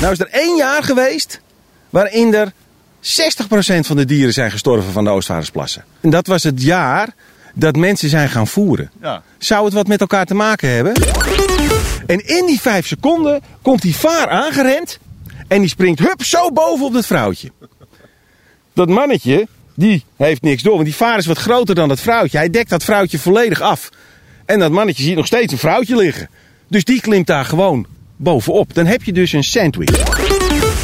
Nou is er één jaar geweest waarin er 60% van de dieren zijn gestorven van de Oostvaardersplassen. En dat was het jaar dat mensen zijn gaan voeren. Ja. Zou het wat met elkaar te maken hebben? En in die vijf seconden komt die vaar aangerend. En die springt hup zo boven op dat vrouwtje. Dat mannetje, die heeft niks door. Want die vaar is wat groter dan dat vrouwtje. Hij dekt dat vrouwtje volledig af. En dat mannetje ziet nog steeds een vrouwtje liggen. Dus die klimt daar gewoon bovenop. Dan heb je dus een sandwich.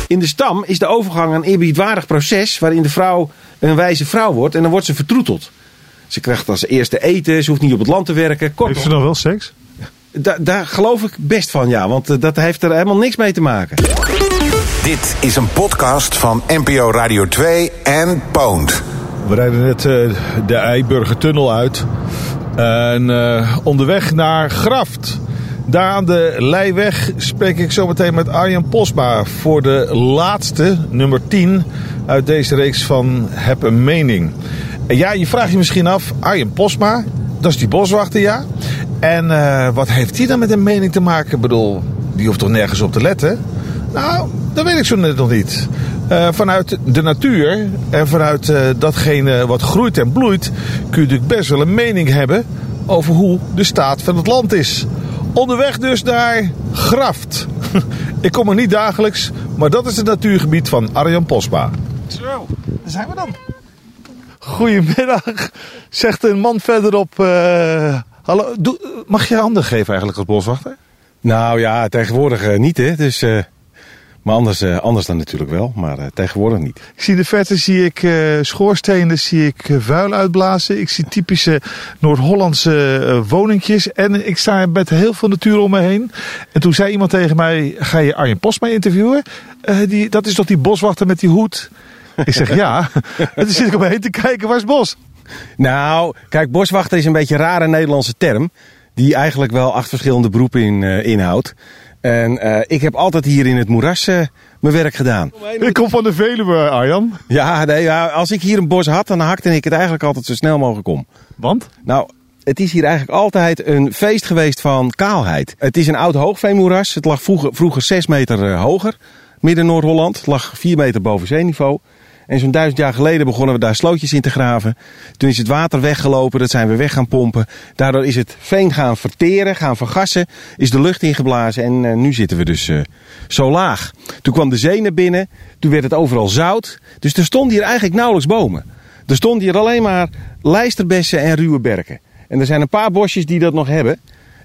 In de stam is de overgang een eerbiedwaardig proces waarin de vrouw een wijze vrouw wordt en dan wordt ze vertroeteld. Ze krijgt als eerste eten, ze hoeft niet op het land te werken. Heeft ze Kortom, dan wel seks? da- daar geloof ik best van ja, want eh, dat heeft er helemaal niks mee te maken. Dit is een podcast van NPO Radio 2 en Poont. We rijden net eh, de Eiburgertunnel uit. En eh, onderweg naar Graft. Daar aan de Leijweg spreek ik zo meteen met Arjen Posma voor de laatste, nummer 10 uit deze reeks van Heb een Mening. En ja, je vraagt je misschien af, Arjen Posma, dat is die boswachter, ja. En eh, wat heeft die dan met een mening te maken? Ik bedoel, die hoeft toch nergens op te letten? Nou, dat weet ik zo net nog niet. Eh, vanuit de natuur en vanuit eh, datgene wat groeit en bloeit, kun je natuurlijk best wel een mening hebben over hoe de staat van het land is. Onderweg dus naar Graft. ik kom er niet dagelijks, maar dat is het natuurgebied van Arjan Posma. Zo, daar zijn we dan. Goedemiddag, zegt een man verderop. eh, hallo, doe, mag je handen geven eigenlijk als boswachter? Nou ja, tegenwoordig eh, niet hè. Dus, eh, maar anders, eh, anders dan natuurlijk wel, maar eh, tegenwoordig niet. Ik zie de verte zie ik eh, schoorstenen, zie ik vuil uitblazen. Ik zie typische Noord-Hollandse woningjes. En ik sta met heel veel natuur om me heen. En toen zei iemand tegen mij, ga je Arjen Postma interviewen? Eh, die, dat is toch die boswachter met die hoed? Ik zeg ja. en toen zit ik om me heen te kijken, waar is bos? Nou, kijk, boswachter is een beetje een rare Nederlandse term. Die eigenlijk wel acht verschillende beroepen in, inhoudt. En eh, ik heb altijd hier in het moeras eh, mijn werk gedaan. Ik kom van de Veluwe, Arjan. Ja, nee, ja, als ik hier een bos had, dan hakte ik het eigenlijk altijd zo snel mogelijk om. Want? Nou, het is hier eigenlijk altijd een feest geweest van kaalheid. Het is een oud hoogveenmoeras. Het lag vroeger, vroeger 6 meter eh, hoger. Midden Noord-Holland. Het lag 4 meter boven zeeniveau. En zo'n duizend jaar geleden begonnen we daar slootjes in te graven. Toen is het water weggelopen, dat zijn we weg gaan pompen. Daardoor is het veen gaan verteren, gaan vergassen. Is de lucht ingeblazen en eh, nu zitten we dus eh, zo laag. Toen kwam de zee naar binnen, toen werd het overal zout. Dus er stonden hier eigenlijk nauwelijks bomen. Er stonden hier alleen maar lijsterbessen en ruwe berken. En er zijn een paar bosjes die dat nog hebben.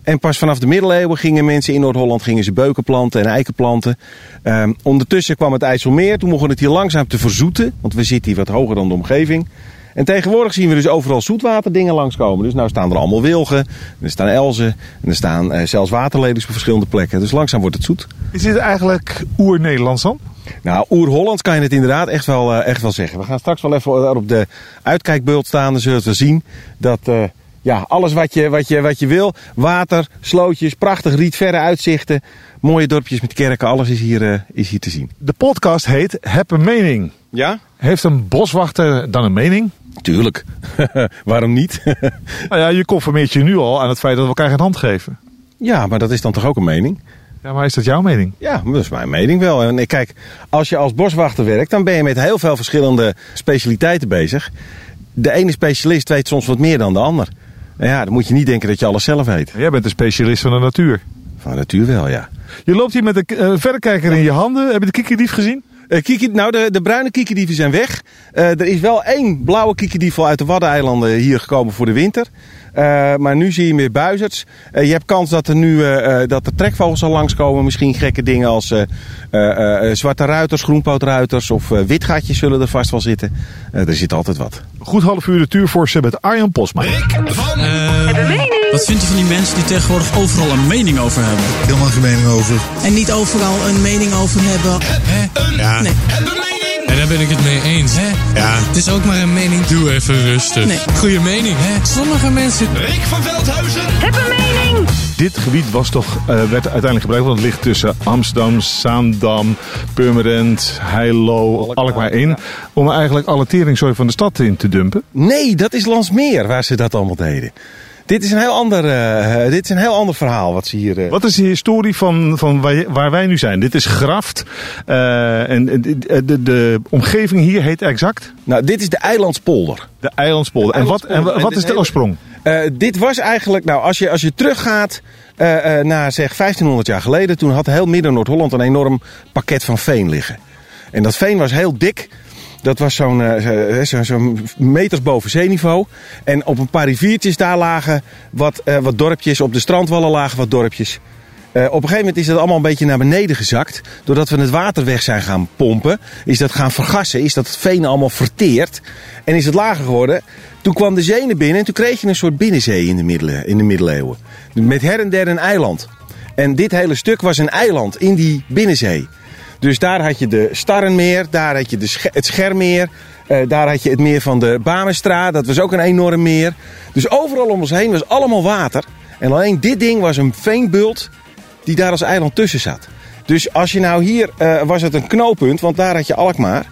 En pas vanaf de middeleeuwen gingen mensen in Noord-Holland gingen ze beuken planten en eiken planten. Ehm, ondertussen kwam het IJsselmeer. Toen begon het hier langzaam te verzoeten. Want we zitten hier wat hoger dan de omgeving. En tegenwoordig zien we dus overal zoetwaterdingen langskomen. Dus nou staan er allemaal wilgen. En er staan elzen. En er staan eh, zelfs waterlelies op verschillende plekken. Dus langzaam wordt het zoet. Is dit eigenlijk oer-Nederlands dan? Nou, oer-Hollands kan je het inderdaad echt wel, eh, echt wel zeggen. We gaan straks wel even op de uitkijkbeeld staan. Dan zullen we zien dat eh, ja, alles wat je, wat, je, wat je wil. Water, slootjes, prachtig riet, verre uitzichten. Mooie dorpjes met kerken. Alles is hier, eh, is hier te zien. De podcast heet Heb een mening. Ja? Heeft een boswachter dan een mening? Tuurlijk. Waarom niet? Nou ja, je conformeert je nu al aan het feit dat we elkaar geen hand geven. ja, maar dat is dan toch ook een mening? Ja, maar is dat jouw mening? Ja, dat is mijn mening wel. En kijk, als je als boswachter werkt, dan ben je met heel veel verschillende specialiteiten bezig. De ene specialist weet soms wat meer dan de ander. Ja, dan moet je niet denken dat je alles zelf weet. Jij bent een specialist van de natuur. Van natuur wel, ja. Je loopt hier met een eh, verrekijker in je handen. Heb je de kikkerdief gezien? Eh, nou, de, de bruine kiekerdieven zijn weg. Eh, er is wel één blauwe kiekerdievel uit de Waddeneilanden hier gekomen voor de winter. Eh, maar nu zie je meer buizerds. Eh, je hebt kans dat er nu eh, eh, dat er trekvogels al langskomen. Misschien gekke dingen als eh, eh, eh, zwarte ruiters, groenpootruiters of eh, witgaatjes zullen er vast wel zitten. Eh, er zit altijd wat. Goed half uur de tuurforse met Arjan Posma. Wat vindt u van die mensen die tegenwoordig overal een mening over hebben? helemaal geen mening over. En niet overal een mening over hebben. Ja, Nee. En daar ben ik het mee eens, hè? ja. Het is ook maar een mening. Doe even rustig. Nee. Goeie mening, hè? Sommige mensen... Dit gebied was toch, eh, werd uiteindelijk gebruikt, want het ligt tussen Amsterdam, Zaandam, Purmerend, Heilo, Alkmaar in. Om eigenlijk alle teringzooi van de stad in te dumpen. Nee, dat is Landsmeer waar ze dat allemaal deden. Dit is een heel ander, eh, dit is een heel ander verhaal wat ze hier... eh, Wat is de historie van, van waar, wij nu zijn? Dit is Graft. eh, en de, de, de omgeving hier heet exact Nou, dit is de Eilandspolder. de Eilandspolder. En wat, en wat En is de hele- oorsprong? Eh, dit was eigenlijk, nou, als je, als je teruggaat eh, eh, naar zeg 1500 jaar geleden, toen had heel midden Noord-Holland een enorm pakket van veen liggen. En dat veen was heel dik. Dat was zo'n eh, zo, zo'n meters boven zeeniveau. En op een paar riviertjes daar lagen wat, eh, wat dorpjes. Op de strandwallen lagen wat dorpjes. Eh, op een gegeven moment is dat allemaal een beetje naar beneden gezakt. Doordat we het water weg zijn gaan pompen, is dat gaan vergassen, is dat veen allemaal verteerd. En is het lager geworden. Toen kwam de zee naar binnen en toen kreeg je een soort binnenzee in de, in de middeleeuwen. Met her en der een eiland. En dit hele stuk was een eiland in die binnenzee. Dus daar had je de Starrenmeer, daar had je de het Schermeer, eh, daar had je het meer van de Bamenstra, dat was ook een enorm meer. Dus overal om ons heen was allemaal water. En alleen dit ding was een veenbult die daar als eiland tussen zat. Dus als je nou hier, eh, was het een knooppunt, want daar had je Alkmaar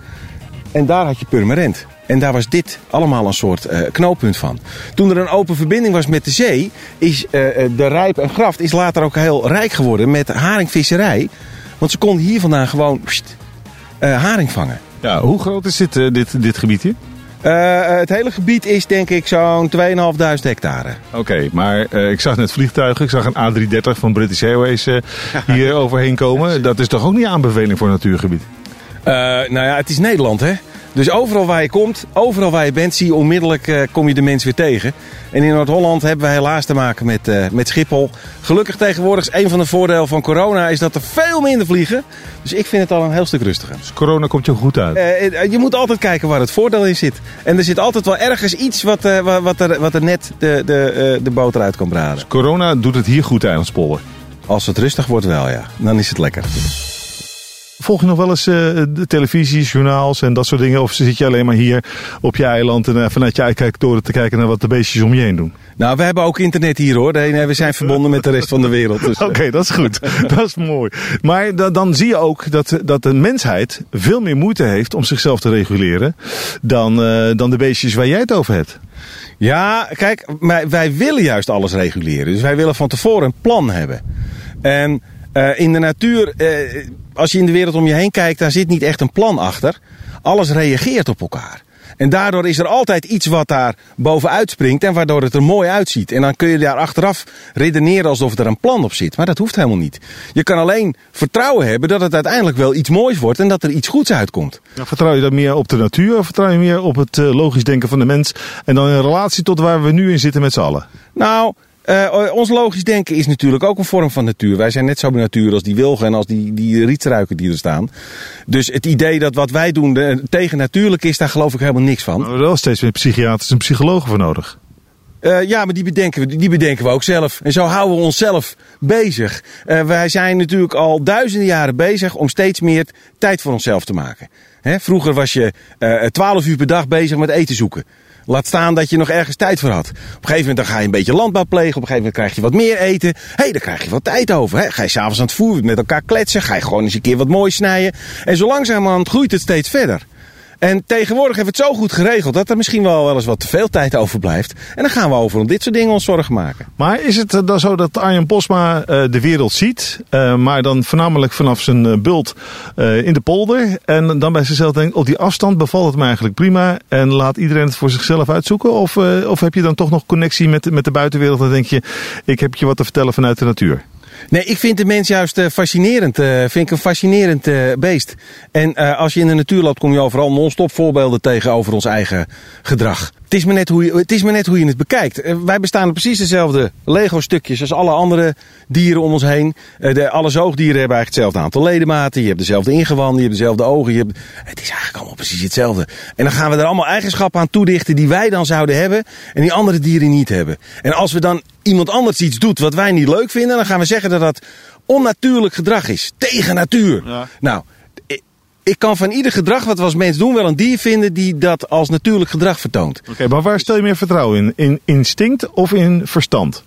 en daar had je Purmerend. En daar was dit allemaal een soort eh, knooppunt van. Toen er een open verbinding was met de zee, is de Rijp en Graft is later ook heel rijk geworden met haringvisserij. Want ze konden hier vandaan gewoon pst, eh, haring vangen. Ja, hoe groot is dit, eh, dit, dit gebied hier? Eh, het hele gebied is denk ik zo'n 2500 hectare. Oké, maar ik zag net vliegtuigen. Ik zag een A330 van British Airways hier overheen komen. Dat is toch ook niet aanbeveling voor natuurgebied? Nou ja, het is Nederland hè. Dus overal waar je komt, overal waar je bent, zie je onmiddellijk, eh, kom je de mens weer tegen. En in Noord-Holland hebben we helaas te maken met, eh, met Schiphol. Gelukkig tegenwoordig is een van de voordelen van corona is dat er veel minder vliegen. Dus ik vind het al een heel stuk rustiger. Dus corona komt je goed uit. Eh, je moet altijd kijken waar het voordeel in zit. En er zit altijd wel ergens iets wat, wa- wat, er, wat er net de, de, de boter uit kan braden. Corona doet het hier goed, Eilandspolder. Als het rustig wordt wel, ja. Dan is het lekker. Volg je nog wel eens eh, de televisie, journaals en dat soort dingen? Of zit je alleen maar hier op je eiland en eh, vanuit je uitkijktoren te kijken naar wat de beestjes om je heen doen? Nou, we hebben ook internet hier hoor. Nee, nee, we zijn verbonden met de rest van de wereld. Dus, eh, Oké, dat is goed. dat is mooi. Maar da- dan zie je ook dat, dat de mensheid veel meer moeite heeft om zichzelf te reguleren dan, dan de beestjes waar jij het over hebt. Ja, kijk, wij, wij willen juist alles reguleren. Dus wij willen van tevoren een plan hebben. En in de natuur, als je in de wereld om je heen kijkt, daar zit niet echt een plan achter. Alles reageert op elkaar. En daardoor is er altijd iets wat daar bovenuit springt en waardoor het er mooi uitziet. En dan kun je daar achteraf redeneren alsof er een plan op zit. Maar dat hoeft helemaal niet. Je kan alleen vertrouwen hebben dat het uiteindelijk wel iets moois wordt en dat er iets goeds uitkomt. Ja, vertrouw je dan meer op de natuur of vertrouw je meer op het eh, logisch denken van de mens en dan in relatie tot waar we nu in zitten met z'n allen? Nou, eh, ons logisch denken is natuurlijk ook een vorm van natuur. Wij zijn net zo natuur als die wilgen en als die, die rietstruiken die er staan. Dus het idee dat wat wij doen eh, tegen natuurlijk is, daar geloof ik helemaal niks van. We hebben wel steeds meer psychiaters en psychologen voor nodig. Eh, ja, maar die bedenken, we, die bedenken we ook zelf. En zo houden we onszelf bezig. Eh, wij zijn natuurlijk al duizenden jaren bezig om steeds meer tijd voor onszelf te maken. Hè, vroeger was je twaalf uur per dag bezig met eten zoeken. Laat staan dat je nog ergens tijd voor had. Op een gegeven moment dan ga je een beetje landbouw plegen. Op een gegeven moment krijg je wat meer eten. Hé, hey, daar krijg je wat tijd over. Hè? Ga je s'avonds aan het voer met elkaar kletsen. Ga je gewoon eens een keer wat moois snijden. En zo langzamerhand groeit het steeds verder. En tegenwoordig we het zo goed geregeld dat er misschien wel, wel eens wat te veel tijd overblijft. En dan gaan we over om dit soort dingen ons zorgen maken. Maar is het eh, dan zo dat Arjen Posma eh, de wereld ziet, eh, maar dan voornamelijk vanaf zijn bult in de polder en dan bij zichzelf denkt, op die afstand bevalt het me eigenlijk prima en laat iedereen het voor zichzelf uitzoeken? Of, of heb je dan toch nog connectie met, met de buitenwereld en denk je, ik heb je wat te vertellen vanuit de natuur? Nee, ik vind de mens juist eh, fascinerend. eh, vind ik een fascinerend eh, beest. En als je in de natuur loopt, kom je overal non-stop voorbeelden tegen over ons eigen gedrag. Het is maar net hoe je het, is maar net, hoe je het bekijkt. Wij bestaan op precies dezelfde Lego-stukjes als alle andere dieren om ons heen. De, alle zoogdieren hebben eigenlijk hetzelfde aantal ledematen. Je hebt dezelfde ingewanden, je hebt dezelfde ogen. Je hebt, het is eigenlijk allemaal precies hetzelfde. En dan gaan we er allemaal eigenschappen aan toedichten die wij dan zouden hebben en die andere dieren niet hebben. En als we dan iemand anders iets doet wat wij niet leuk vinden, dan gaan we zeggen dat dat onnatuurlijk gedrag is. Tegen natuur. Ja. Nou, ik, ik kan van ieder gedrag wat we als mens doen wel een dier vinden die dat als natuurlijk gedrag vertoont. Oké, maar waar stel je meer vertrouwen in? In instinct of in verstand?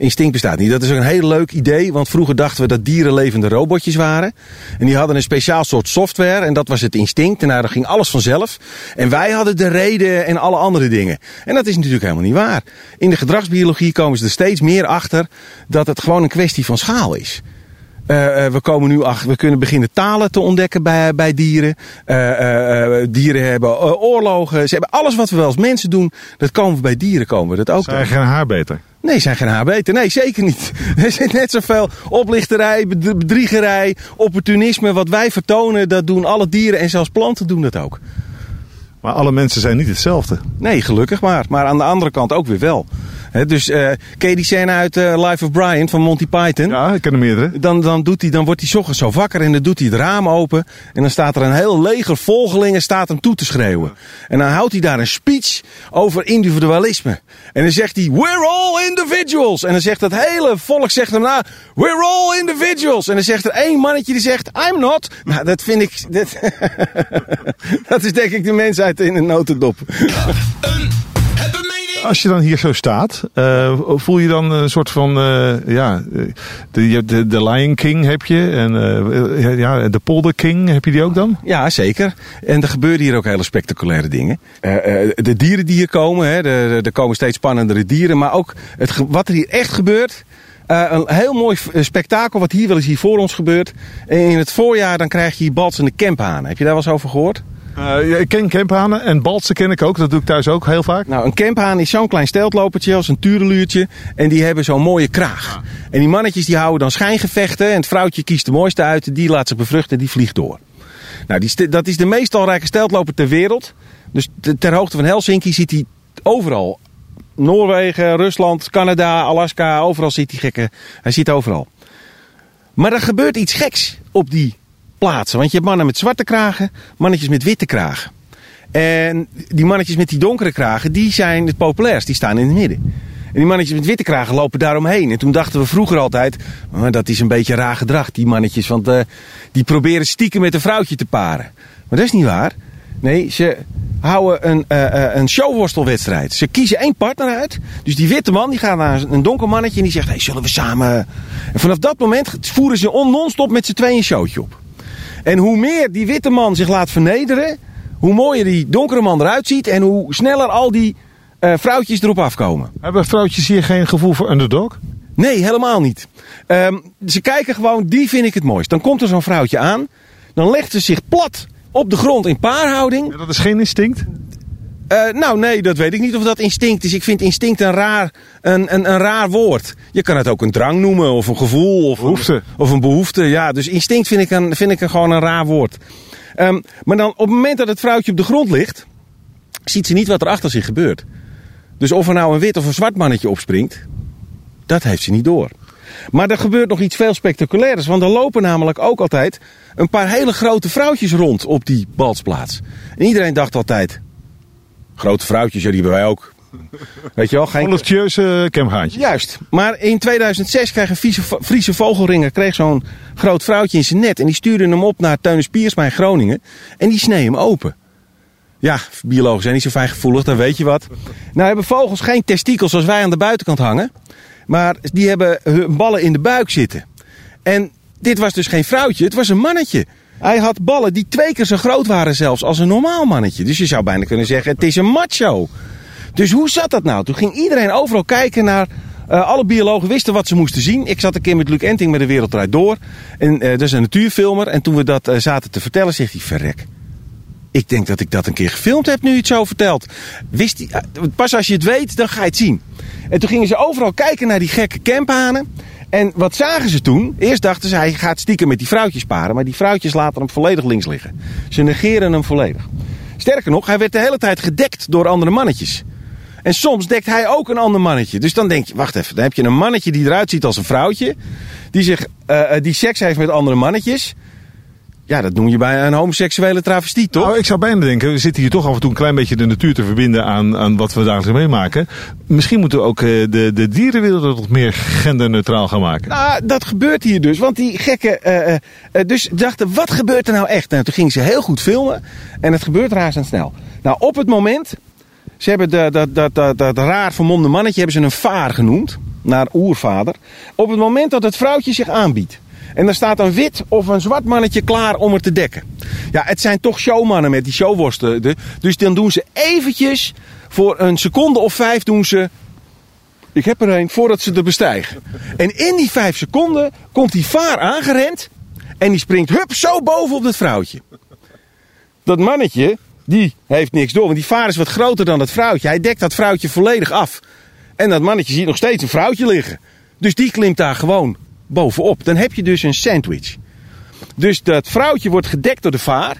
Instinct bestaat niet. Dat is ook een heel leuk idee, want vroeger dachten we dat dieren levende robotjes waren. En die hadden een speciaal soort software en dat was het instinct. En daar ging alles vanzelf. En wij hadden de reden en alle andere dingen. En dat is natuurlijk helemaal niet waar. In de gedragsbiologie komen ze er steeds meer achter dat het gewoon een kwestie van schaal is. Uh, we komen nu achter, we kunnen beginnen talen te ontdekken bij, bij dieren. Uh, dieren hebben oorlogen. Ze hebben alles wat we wel als mensen doen. Dat komen we bij dieren komen we dat ook. Zijn geen haar beter? Nee, zijn geen beter. Nee, zeker niet. Er zit net zoveel oplichterij, bedriegerij, opportunisme. Wat wij vertonen, dat doen alle dieren en zelfs planten doen dat ook. Maar alle mensen zijn niet hetzelfde. Nee, gelukkig maar. Maar aan de andere kant ook weer wel. He, dus uh, ken je die scène uit uh, Life of Brian van Monty Python? Ja, ik ken er meerdere. Dan, dan, doet hij, dan wordt hij ochtends zo wakker en dan doet hij het raam open. En dan staat er een heel leger volgelingen staat hem toe te schreeuwen. En dan houdt hij daar een speech over individualisme. En dan zegt hij, we're all individuals. En dan zegt dat hele volk zegt hem na, we're all individuals. En dan zegt er één mannetje die zegt, I'm not. Nou, dat vind ik, dat, dat is denk ik de mensheid in een notendop. Als je dan hier zo staat, uh, voel je dan een soort van, uh, ja, de, de, de, Lion King heb je en uh, ja, de Polder King, heb je die ook dan? Ja, zeker. En er gebeuren hier ook hele spectaculaire dingen. de dieren die hier komen, hè, er komen steeds spannendere dieren, maar ook wat er hier echt gebeurt. een heel mooi spektakel wat hier wel eens hier voor ons gebeurt. In het voorjaar dan krijg je hier balsende camphanen. Heb je daar wel eens over gehoord? Uh, ik ken camphanen en baltsen ken ik ook. Dat doe ik thuis ook heel vaak. Nou, een camphaan is zo'n klein steltlopertje als een tureluurtje. En die hebben zo'n mooie kraag. En die mannetjes die houden dan schijngevechten. En het vrouwtje kiest de mooiste uit. Die laat zich bevruchten en die vliegt door. Nou, die, dat is de meest talrijke steltloper ter wereld. Dus ter hoogte van Helsinki ziet hij overal. Noorwegen, Rusland, Canada, Alaska. Overal ziet hij gekke. Hij ziet overal. Maar er gebeurt iets geks op die plaatsen. Want je hebt mannen met zwarte kragen, mannetjes met witte kragen. En die mannetjes met die donkere kragen, die zijn het populairst. Die staan in het midden. En die mannetjes met witte kragen lopen daaromheen. En toen dachten we vroeger altijd, oh, dat is een beetje raar gedrag, die mannetjes. Want uh, die proberen stiekem met een vrouwtje te paren. Maar dat is niet waar. Nee, ze houden een, uh, een showworstelwedstrijd. Ze kiezen één partner uit. Dus die witte man die gaat naar een donker mannetje en die zegt, hey, zullen we samen... En vanaf dat moment voeren ze non-stop met z'n tweeën een showtje op. En hoe meer die witte man zich laat vernederen, hoe mooier die donkere man eruit ziet en hoe sneller al die uh, vrouwtjes erop afkomen. Hebben vrouwtjes hier geen gevoel voor underdog? Nee, helemaal niet. Um, ze kijken gewoon, die vind ik het mooist. Dan komt er zo'n vrouwtje aan, dan legt ze zich plat op de grond in paarhouding. Ja, dat is geen instinct? Uh, nou, nee, dat weet ik niet of dat instinct is. Ik vind instinct een raar, een, een, een raar woord. Je kan het ook een drang noemen, of een gevoel, of behoefte. Een, of een behoefte. Ja, dus instinct vind ik, een, vind ik een, gewoon een raar woord. Um, maar dan op het moment dat het vrouwtje op de grond ligt, ziet ze niet wat er achter zich gebeurt. Dus of er nou een wit of een zwart mannetje opspringt, dat heeft ze niet door. Maar er gebeurt nog iets veel spectaculairs. Want er lopen namelijk ook altijd een paar hele grote vrouwtjes rond op die balsplaats. En iedereen dacht altijd, Grote vrouwtjes, ja, die hebben wij ook. Weet je wel, geen... Voluptueuze kemhaantjes. Juist. Maar in 2006 kreeg een Friese, vogelringer kreeg zo'n groot vrouwtje in zijn net. En die stuurde hem op naar Teunus Piersma in Groningen. En die snee hem open. Ja, biologen zijn niet zo fijn gevoelig, dan weet je wat. Nou hebben vogels geen testikels zoals wij aan de buitenkant hangen. Maar die hebben hun ballen in de buik zitten. En dit was dus geen vrouwtje, het was een mannetje. Hij had ballen die twee keer zo groot waren zelfs als een normaal mannetje. Dus je zou bijna kunnen zeggen, het is een macho. Dus hoe zat dat nou? Toen ging iedereen overal kijken naar... Uh, alle biologen wisten wat ze moesten zien. Ik zat een keer met Luc Enting met de Wereldrijd Door. En, uh, dat is een natuurfilmer. En toen we dat uh, zaten te vertellen, zegt hij, verrek. Ik denk dat ik dat een keer gefilmd heb nu je het zo vertelt. Wist hij, pas als je het weet, dan ga je het zien. En toen gingen ze overal kijken naar die gekke camphanen. En wat zagen ze toen? Eerst dachten ze, hij gaat stiekem met die vrouwtjes paren. Maar die vrouwtjes laten hem volledig links liggen. Ze negeren hem volledig. Sterker nog, hij werd de hele tijd gedekt door andere mannetjes. En soms dekt hij ook een ander mannetje. Dus dan denk je, wacht even, dan heb je een mannetje die eruit ziet als een vrouwtje. Die, zich, uh, die seks heeft met andere mannetjes. Ja, dat noem je bij een homoseksuele travestie, toch? Nou, ik zou bijna denken, we zitten hier toch af en toe een klein beetje de natuur te verbinden aan, aan wat we dagelijks meemaken. Misschien moeten we ook uh, de, de dierenwereld wat meer genderneutraal gaan maken. Nou, dat gebeurt hier dus. Want die gekken, uh, uh, dus dachten, wat gebeurt er nou echt? Nou, toen gingen ze heel goed filmen en het gebeurt razendsnel. Nou, op het moment, ze hebben dat, dat, dat, dat, dat raar vermomde mannetje hebben ze een vaar genoemd. naar oervader. Op het moment dat het vrouwtje zich aanbiedt. En dan staat een wit of een zwart mannetje klaar om het te dekken. Ja, het zijn toch showmannen met die showworsten. Dus dan doen ze eventjes, voor een seconde of vijf doen ze... Ik heb er een, voordat ze er bestijgen. En in die vijf seconden komt die vaar aangerend. En die springt hup zo boven op dat vrouwtje. Dat mannetje, die heeft niks door. Want die vaar is wat groter dan dat vrouwtje. Hij dekt dat vrouwtje volledig af. En dat mannetje ziet nog steeds een vrouwtje liggen. Dus die klimt daar gewoon bovenop. Dan heb je dus een sandwich. Dus dat vrouwtje wordt gedekt door de vaar.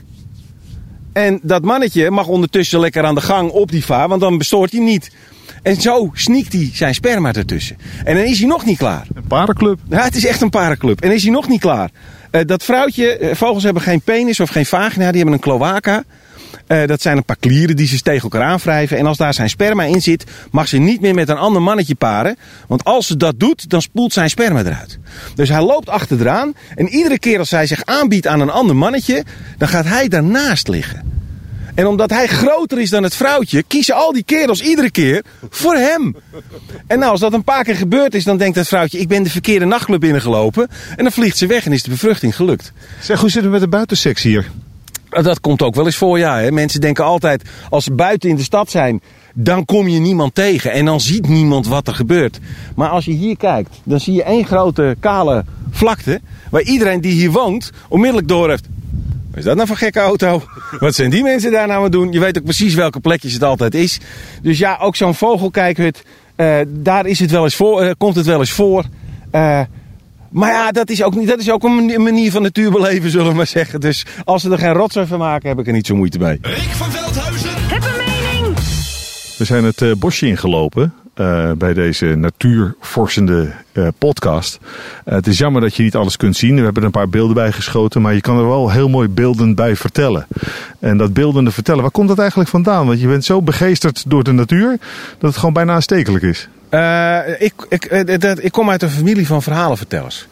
En dat mannetje mag ondertussen lekker aan de gang op die vaar, want dan bestoort hij niet. En zo sneakt hij zijn sperma ertussen. En dan is hij nog niet klaar. Een parenclub. Ja, het is echt een parenclub. En dan is hij nog niet klaar. Eh, dat vrouwtje, eh, vogels hebben geen penis of geen vagina, die hebben een cloaca. Eh, dat zijn een paar klieren die ze tegen elkaar aanwrijven. En als daar zijn sperma in zit, mag ze niet meer met een ander mannetje paren. Want als ze dat doet, dan spoelt zijn sperma eruit. Dus hij loopt achteraan. En iedere keer als hij zich aanbiedt aan een ander mannetje, dan gaat hij daarnaast liggen. En omdat hij groter is dan het vrouwtje, kiezen al die kerels iedere keer voor hem. En nou, als dat een paar keer gebeurd is, dan denkt het vrouwtje: ik ben de verkeerde nachtclub binnengelopen. En dan vliegt ze weg en is de bevruchting gelukt. Zeg, hoe zit het met de buitenseks hier? Nou, Dat komt ook wel eens voor, ja. Hè. Mensen denken altijd, als ze buiten in de stad zijn, dan kom je niemand tegen. En dan ziet niemand wat er gebeurt. Maar als je hier kijkt, dan zie je één grote kale vlakte. Waar iedereen die hier woont, onmiddellijk door heeft. Wat is dat nou voor gekke auto? Wat zijn die mensen daar nou aan het doen? Je weet ook precies welke plekjes het altijd is. Dus ja, ook zo'n vogelkijkhut, eh, daar is het wel eens voor, eh, komt het wel eens voor. Eh, maar ja, dat is ook, niet, dat is ook een mani- manier van natuurbeleven, zullen we maar zeggen. Dus als ze er geen rotzooi van maken, heb ik er niet zo moeite mee. Rick van Veldhuizen. Heb een mening! We zijn het eh, bosje ingelopen eh, bij deze natuurvorsende eh, podcast. Het is jammer dat je niet alles kunt zien. We hebben er een paar beelden bij geschoten, maar je kan er wel heel mooi beelden bij vertellen. En dat beeldende vertellen, waar komt dat eigenlijk vandaan? Want je bent zo begeesterd door de natuur dat het gewoon bijna aanstekelijk is. Eh, ik, ik, eh, dat, ik kom uit een familie van verhalenvertellers.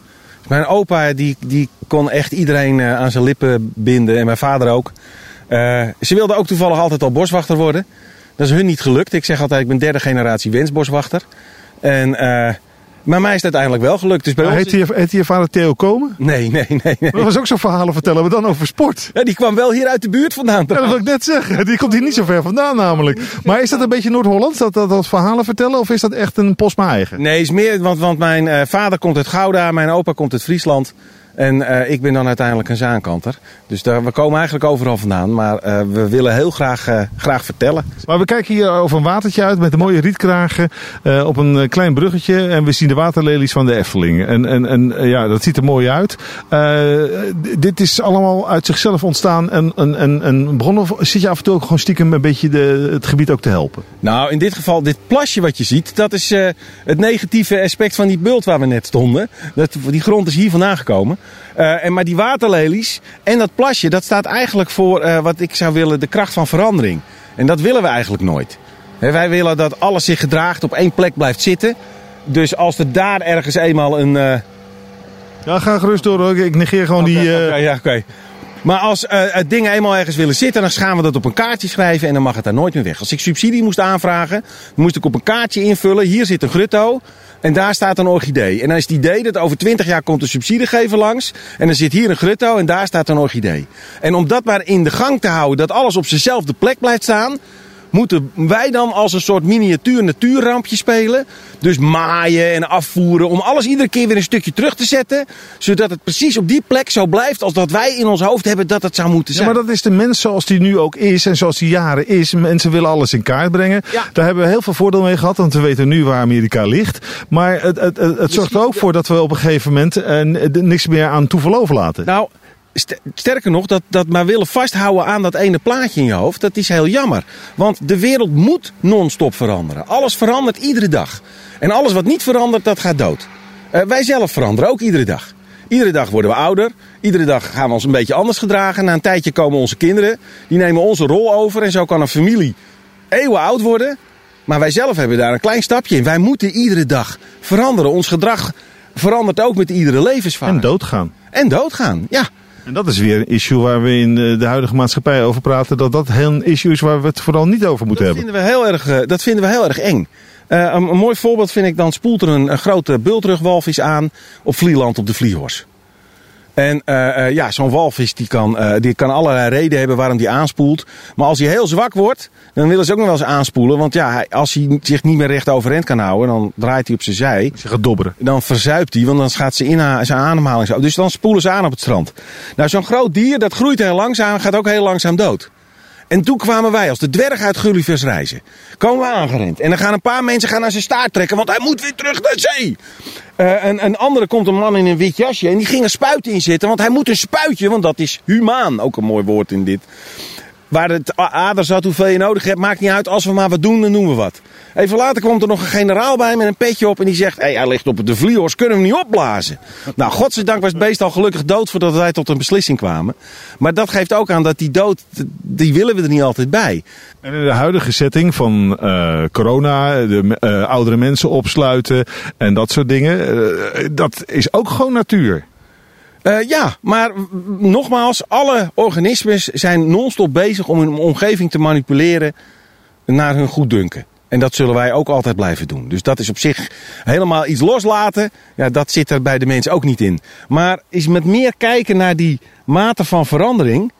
Mijn opa die, die kon echt iedereen eh, aan zijn lippen binden en mijn vader ook. Ze wilden ook toevallig altijd al boswachter worden. Dat is hun niet gelukt. Ik zeg altijd, ik ben derde generatie wensboswachter. En, maar mij is het uiteindelijk wel gelukt. Dus bij Maar ons heet, je, heet je vader Theo Komen? Nee, nee, nee. nee. Dat was ook zo'n verhalen vertellen, maar dan over sport. Ja, die kwam wel hier uit de buurt vandaan. Ja, dat wil ik net zeggen. Die komt hier niet zo ver vandaan namelijk. Maar is dat een beetje Noord-Hollands, dat, dat, dat verhalen vertellen? Of is dat echt een Posma eigen? Nee, is meer, want, want mijn eh, vader komt uit Gouda, mijn opa komt uit Friesland. En eh, ik ben dan uiteindelijk een zaankanter. Dus daar, we komen eigenlijk overal vandaan. Maar eh, we willen heel graag, eh, graag vertellen. Maar we kijken hier over een watertje uit met de mooie rietkragen op een klein bruggetje. En we zien de waterlelies van de Efteling. En, en, en ja, dat ziet er mooi uit. Dit is allemaal uit zichzelf ontstaan en, en, en, en begonnen. Of zit je af en toe ook gewoon stiekem een beetje de, het gebied ook te helpen? Nou, in dit geval, dit plasje wat je ziet, dat is het negatieve aspect van die bult waar we net stonden. Dat, die grond is hier vandaan gekomen. Eh, en, maar die waterlelies en dat plasje, dat staat eigenlijk voor eh, wat ik zou willen, de kracht van verandering. En dat willen we eigenlijk nooit. Wij willen dat alles zich gedraagt, op één plek blijft zitten. Dus als er daar ergens eenmaal een... eh, Ja, ga gerust door hoor. Ik negeer gewoon die... Oké, ja, oké. Maar als eh, dingen eenmaal ergens willen zitten, dan gaan we dat op een kaartje schrijven en dan mag het daar nooit meer weg. Als ik subsidie moest aanvragen, moest ik op een kaartje invullen. Hier zit een grutto en daar staat een orchidee. En dan is het idee dat over 20 jaar komt een subsidiegever langs en dan zit hier een grutto en daar staat een orchidee. En om dat maar in de gang te houden, dat alles op zijnzelfde plek blijft staan, moeten wij dan als een soort miniatuur natuurrampje spelen. Dus maaien en afvoeren. Om alles iedere keer weer een stukje terug te zetten. Zodat het precies op die plek zo blijft als dat wij in ons hoofd hebben dat het zou moeten Ja, zijn. maar dat is de mens zoals die nu ook is en zoals die jaren is. Mensen willen alles in kaart brengen. Ja. Daar hebben we heel veel voordeel mee gehad, want we weten nu waar Amerika ligt. Maar het, het, het, het zorgt er ook voor dat we op een gegeven moment eh, niks meer aan toeval overlaten. Nou, sterker nog, dat, dat maar willen vasthouden aan dat ene plaatje in je hoofd, dat is heel jammer. Want de wereld moet non-stop veranderen. Alles verandert iedere dag. En alles wat niet verandert, dat gaat dood. Eh, wij zelf veranderen ook iedere dag. Iedere dag worden we ouder. Iedere dag gaan we ons een beetje anders gedragen. Na een tijdje komen onze kinderen. Die nemen onze rol over. En zo kan een familie eeuwen oud worden. Maar wij zelf hebben daar een klein stapje in. Wij moeten iedere dag veranderen. Ons gedrag verandert ook met iedere levensfase. En doodgaan. En doodgaan, ja. En dat is weer een issue waar we in eh, de huidige maatschappij over praten. Dat dat een issue is waar we het vooral niet over moeten Dat hebben. vinden, we heel erg, eh, dat vinden we heel erg eng. Eh, een, een mooi voorbeeld vind ik, dan spoelt er een, een grote bultrugwalvis aan op Vlieland op de Vliehors. En eh, eh, ja, zo'n walvis die kan, eh, die kan allerlei redenen hebben waarom die aanspoelt. Maar als hij heel zwak wordt, dan willen ze ook nog wel eens aanspoelen. Want ja, als hij zich niet meer recht overeind kan houden, dan draait hij op zijn zij. Ze gaat dobberen. Dan verzuipt hij, want dan gaat ze in zijn ademhaling zo. Dus dan spoelen ze aan op het strand. Nou, zo'n groot dier, dat groeit heel langzaam gaat ook heel langzaam dood. En toen kwamen wij als de dwerg uit Gullivers reizen. Komen we aangerend. En dan gaan een paar mensen gaan naar zijn staart trekken, want hij moet weer terug naar zee. Eh, en een andere komt een man in een wit jasje en die ging een spuit inzetten, want hij moet een spuitje, want dat is humaan. Ook een mooi woord in dit. Waar het ader zat, hoeveel je nodig hebt, maakt niet uit. Als we maar wat doen, dan doen we wat. Even later komt er nog een generaal bij met een petje op en die zegt: hey, hij ligt op de vliehors, kunnen we hem niet opblazen? Nou, godzijdank was het beest al gelukkig dood voordat wij tot een beslissing kwamen. Maar dat geeft ook aan dat die dood, die willen we er niet altijd bij. En in de huidige setting van eh, corona, de eh, oudere mensen opsluiten en dat soort dingen, eh, dat is ook gewoon natuur. Eh, ja, maar nogmaals, alle organismes zijn non-stop bezig om hun omgeving te manipuleren naar hun goeddunken. En dat zullen wij ook altijd blijven doen. Dus dat is op zich helemaal iets loslaten. Ja, dat zit er bij de mens ook niet in. Maar is met meer kijken naar die mate van verandering.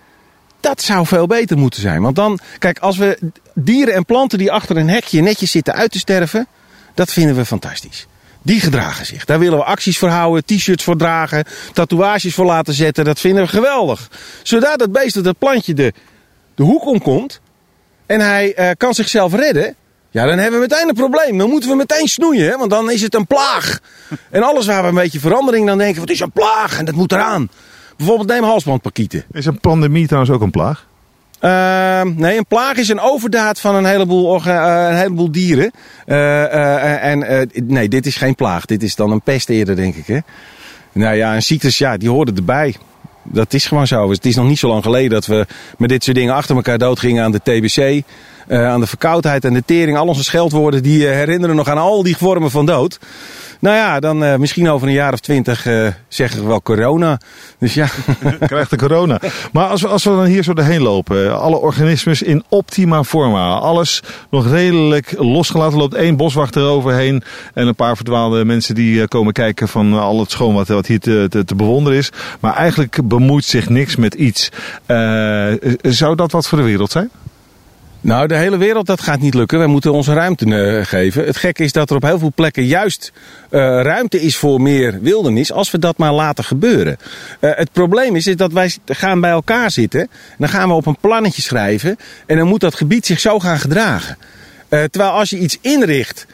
Dat zou veel beter moeten zijn. Want dan, kijk, als we dieren en planten die achter een hekje netjes zitten uit te sterven. Dat vinden we fantastisch. Die gedragen zich. Daar willen we acties voor houden, t-shirts voor dragen, tatoeages voor laten zetten. Dat vinden we geweldig. Zodra dat beest dat plantje de, de hoek omkomt en hij eh, kan zichzelf redden. Ja, dan hebben we meteen een probleem. Dan moeten we meteen snoeien, hè? want dan is het een plaag. En alles waar we een beetje verandering, dan denken het is een plaag en dat moet eraan. Bijvoorbeeld neem halsbandpakieten. Is een pandemie trouwens ook een plaag? Ehm, nee, een plaag is een overdaad van een heleboel, eh, een heleboel dieren. Eh, eh, en nee, dit is geen plaag. Dit is dan een pest denk ik. Hè? Nou ja, en ziektes, ja, die hoorden erbij. Dat is gewoon zo. Het is nog niet zo lang geleden dat we met dit soort dingen achter elkaar doodgingen aan de TBC. aan de verkoudheid en de tering. Al onze scheldwoorden die herinneren nog aan al die vormen van dood. Nou ja, dan eh, misschien over een jaar of twintig eh, zeggen we wel corona. Dus ja. Krijgt de corona. Maar als we, als we dan hier zo doorheen lopen, alle organismes in optima forma, alles nog redelijk losgelaten, loopt één boswachter eroverheen en een paar verdwaalde mensen die eh, komen kijken van eh, al het schoon wat, wat hier te, te, te bewonderen is. Maar eigenlijk bemoeit zich niks met iets. Eh, zou dat wat voor de wereld zijn? Nou, de hele wereld, dat gaat niet lukken. Wij moeten onze ruimte eh, geven. Het gekke is dat er op heel veel plekken juist eh, ruimte is voor meer wildernis, als we dat maar laten gebeuren. Eh, het probleem is, is dat wij gaan bij elkaar zitten, en dan gaan we op een plannetje schrijven, en dan moet dat gebied zich zo gaan gedragen. Terwijl als je iets inricht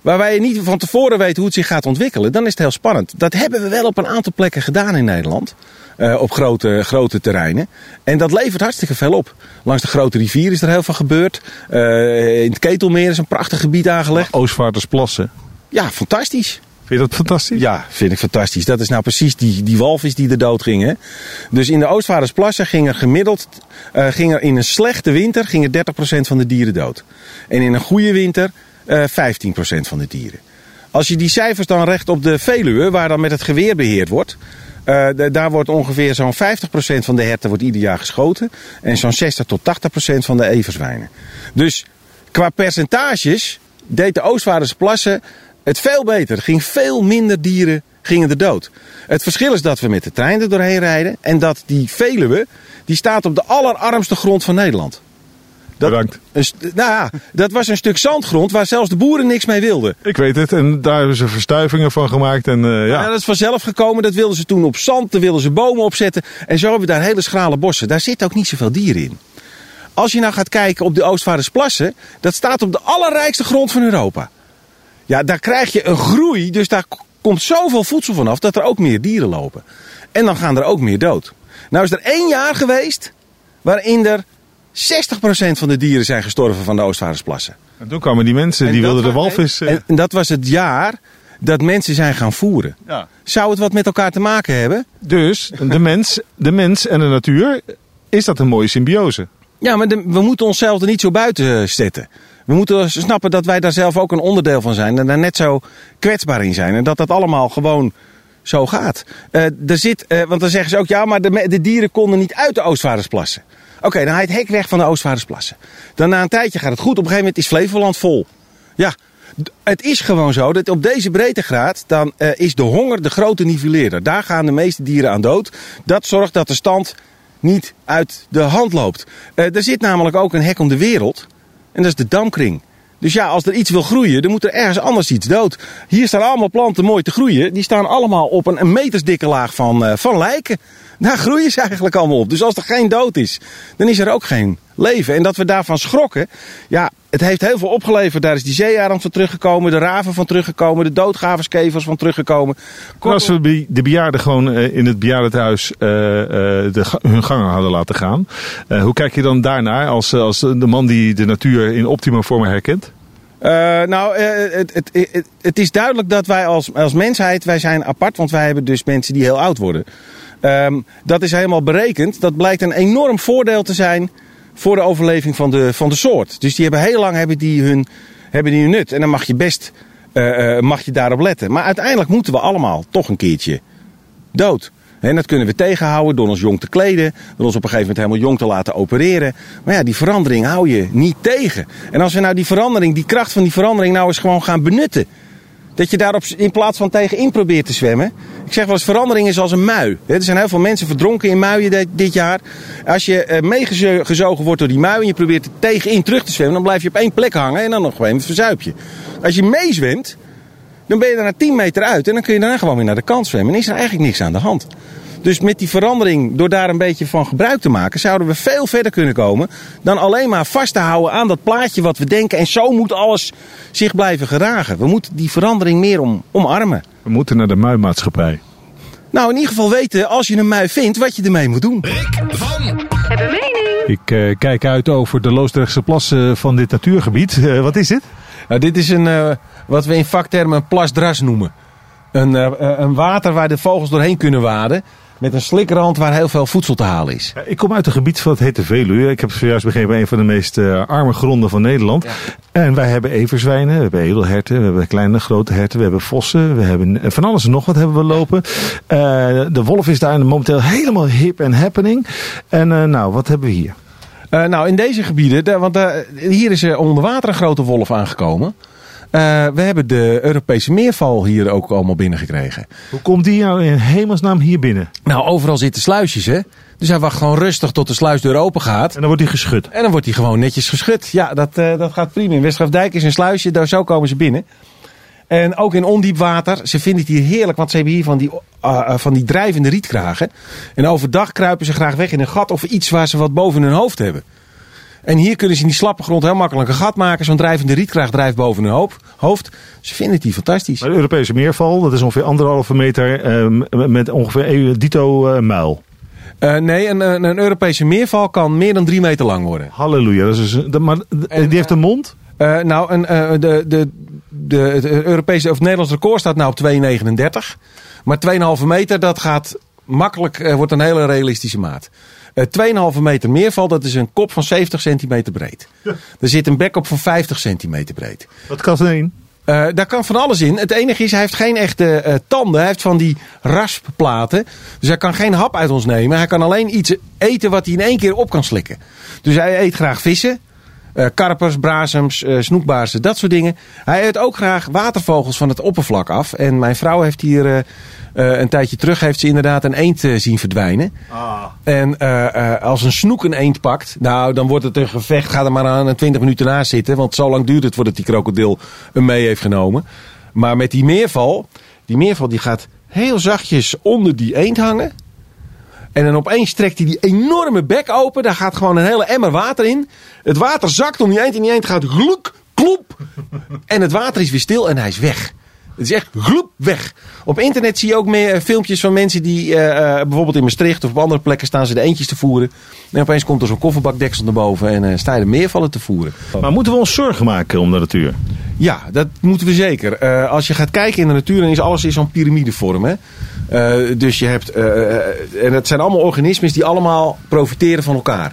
waarbij je niet van tevoren weet hoe het zich gaat ontwikkelen, dan is het heel spannend. Dat hebben we wel op een aantal plekken gedaan in Nederland. Eh, op grote, grote terreinen. En dat levert hartstikke veel op. Langs de grote rivier is er heel veel gebeurd. Eh, in het Ketelmeer is een prachtig gebied aangelegd. Oostvaardersplassen. Ja, fantastisch. Vind je dat fantastisch? Ja, vind ik fantastisch. Dat is nou precies die, die walvis die er dood ging. Hè? Dus in de Oostvaardersplassen ging er gemiddeld, eh, ging er in een slechte winter, ging er 30% van de dieren dood. En in een goede winter eh 15% van de dieren. Als je die cijfers dan recht op de Veluwe, waar dan met het geweer beheerd wordt. Eh, daar wordt ongeveer zo'n 50% van de herten wordt ieder jaar geschoten. En zo'n 60 tot 80% van de everzwijnen. Dus qua percentages deed de Oostvaardersplassen het veel beter. Er ging veel minder dieren gingen er dood. Het verschil is dat we met de trein er doorheen rijden. En dat die Veluwe, die staat op de allerarmste grond van Nederland. Dat, Bedankt. een nou ja, dat was een stuk zandgrond waar zelfs de boeren niks mee wilden. Ik weet het. En daar hebben ze verstuivingen van gemaakt. En, eh, Ja. ja. dat is vanzelf gekomen. Dat wilden ze toen op zand, daar wilden ze bomen opzetten. En zo hebben we daar hele schrale bossen. Daar zitten ook niet zoveel dieren in. Als je nou gaat kijken op de Oostvaardersplassen, dat staat op de allerrijkste grond van Europa. Ja, daar krijg je een groei, dus daar komt zoveel voedsel vanaf dat er ook meer dieren lopen. En dan gaan er ook meer dood. Nou is er één jaar geweest waarin er 60% van de dieren zijn gestorven van de Oostvaardersplassen. En toen kwamen die mensen, En die wilden de wa- walvis... eh, En, en dat was het jaar dat mensen zijn gaan voeren. ja. Zou het wat met elkaar te maken hebben? Dus de mens, de mens en de natuur, is dat een mooie symbiose? Ja, maar de- we moeten onszelf er niet zo buiten zetten. We moeten snappen dat wij daar zelf ook een onderdeel van zijn. En daar net zo kwetsbaar in zijn. En dat dat allemaal gewoon zo gaat. Eh, er zit, eh, want dan zeggen ze ook, ja, maar de, de dieren konden niet uit de Oostvaardersplassen. Oké, dan haal je het hek weg van de Oostvaardersplassen. Dan na een tijdje gaat het goed. Op een gegeven moment is Flevoland vol. Ja, Het is gewoon zo dat op deze breedtegraad dan eh, is de honger de grote nivelleerder. Daar gaan de meeste dieren aan dood. Dat zorgt dat de stand niet uit de hand loopt. Eh, er zit namelijk ook een hek om de wereld. En dat is de damkring. Dus ja, als er iets wil groeien, dan moet er ergens anders iets dood. Hier staan allemaal planten mooi te groeien. Die staan allemaal op een, een metersdikke laag van, eh, van lijken. Daar groeien ze eigenlijk allemaal op. Dus als er geen dood is, dan is er ook geen leven. En dat we daarvan schrokken, ja, het heeft heel veel opgeleverd. Daar is die zeearend van teruggekomen, de raven van teruggekomen, de doodgaverskevers van teruggekomen. En als we de bejaarden gewoon eh, in het bejaardentehuis eh, eh, de, hun gangen hadden laten gaan. hoe kijk je dan daarnaar als, als de man die de natuur in optima vormen herkent? Nou, het, het, het, het is duidelijk dat wij als, als mensheid, wij zijn apart, want wij hebben dus mensen die heel oud worden. Ehm, dat is helemaal berekend. Dat blijkt een enorm voordeel te zijn voor de overleving van de, van de soort. Dus die hebben heel lang hebben die hun, hebben die nut. En dan mag je best eh, eh, mag je daarop letten. Maar uiteindelijk moeten we allemaal toch een keertje dood. En dat kunnen we tegenhouden door ons jong te kleden, door ons op een gegeven moment helemaal jong te laten opereren. Maar ja, die verandering hou je niet tegen. En als we nou die verandering, die kracht van die verandering nou eens gewoon gaan benutten. Dat je daarop in plaats van tegenin probeert te zwemmen. Ik zeg wel eens, verandering is als een mui. Er zijn heel veel mensen verdronken in muien dit, jaar. Als je eh, meegezogen wordt door die mui en je probeert er tegenin terug te zwemmen, dan blijf je op één plek hangen en dan nog gewoon verzuip je. Als je meezwemt, dan ben je daarna 10 meter uit en dan kun je daarna gewoon weer naar de kant zwemmen. En is er eigenlijk niks aan de hand. Dus met die verandering, door daar een beetje van gebruik te maken, zouden we veel verder kunnen komen dan alleen maar vast te houden aan dat plaatje wat we denken. En zo moet alles zich blijven geragen. We moeten die verandering meer om, omarmen. We moeten naar de muimaatschappij. Nou, in ieder geval weten, als je een mui vindt, wat je ermee moet doen. Ik eh, kijk uit over de Loosdrechtse plassen van dit natuurgebied. Eh, wat is dit? Nou, dit is een, eh, wat we in vaktermen een plasdras noemen. Een, eh, een water waar de vogels doorheen kunnen waden. Met een slikrand waar heel veel voedsel te halen is. Ja, Ik kom uit een gebied van het heet de Veluwe. Ik heb het zojuist begrepen, een van de meest eh, arme gronden van Nederland. En wij hebben everzwijnen, we hebben edelherten, we hebben kleine grote herten, we hebben vossen, we hebben van alles en nog wat hebben we lopen. Eh, de wolf is daar momenteel helemaal hip en happening. En eh, nou, wat hebben we hier? Eh, nou, in deze gebieden, de- want eh, hier is er onder water een grote wolf aangekomen. Eh, we hebben de Europese meerval hier ook allemaal binnengekregen. Hoe komt die nou in hemelsnaam hier binnen? Nou, overal zitten sluisjes, hè? Dus hij wacht gewoon rustig tot de sluisdeur open gaat. En dan wordt hij geschud. En dan wordt hij gewoon netjes geschud. Ja, dat, eh, dat gaat prima. In Westgrafdijk is een sluisje, daar zo komen ze binnen. En ook in ondiep water. Ze vinden het hier heerlijk, want ze hebben hier van die, eh, van die drijvende rietkragen. En overdag kruipen ze graag weg in een gat of iets waar ze wat boven hun hoofd hebben. En hier kunnen ze in die slappe grond heel makkelijk een gat maken. Zo'n drijvende rietkraag drijft boven hun hoop- hoofd. Ze vinden het hier fantastisch. Maar de Europese meerval, dat is ongeveer anderhalve meter eh, m- met ongeveer een dito eh, muil. Eh, nee, een, een, een Europese meerval kan meer dan drie meter lang worden. Halleluja. Dat is dat, maar die heeft een mond? Eh, nou, een, eh, de, de, de, het Europese of het Nederlands record staat nou op 2,39. Maar 2,5 meter, dat gaat makkelijk, eh, wordt een hele realistische maat. Eh 2,5 meter meerval, dat is een kop van 70 centimeter breed. Er zit een bek op van 50 centimeter breed. Wat kan er in? Eh, daar kan van alles in. Het enige is, hij heeft geen echte eh, tanden. Hij heeft van die raspplaten. Dus hij kan geen hap uit ons nemen. Hij kan alleen iets eten wat hij in één keer op kan slikken. Dus hij eet graag vissen. Eh, karpers, brazems, eh, snoekbaarsen, dat soort dingen. Hij eet ook graag watervogels van het oppervlak af. En mijn vrouw heeft hier eh, een tijdje terug heeft ze inderdaad een eend zien verdwijnen. En eh, eh, als een snoek een eend pakt, nou dan wordt het een gevecht. Ga er maar aan en 20 minuten naast zitten. Want zo lang duurt het voordat die krokodil hem mee heeft genomen. Maar met die meerval, die meerval die gaat heel zachtjes onder die eend hangen. En dan opeens trekt hij die enorme bek open. Daar gaat gewoon een hele emmer water in. Het water zakt om die eend en die eend gaat gluk, klop. En het water is weer stil en hij is weg. Het is echt gloep weg. Op internet zie je ook meer eh, filmpjes van mensen die eh, eh, bijvoorbeeld in Maastricht of op andere plekken staan ze de eentjes te voeren. En opeens komt er zo'n kofferbakdeksel naar boven en eh sta je er meervallen te voeren. Maar moeten we ons zorgen maken om de natuur? Ja, dat moeten we zeker. Als je gaat kijken in de natuur, dan is alles in zo'n piramidevorm. Hè? Dus je hebt, en het zijn allemaal organismen die allemaal profiteren van elkaar.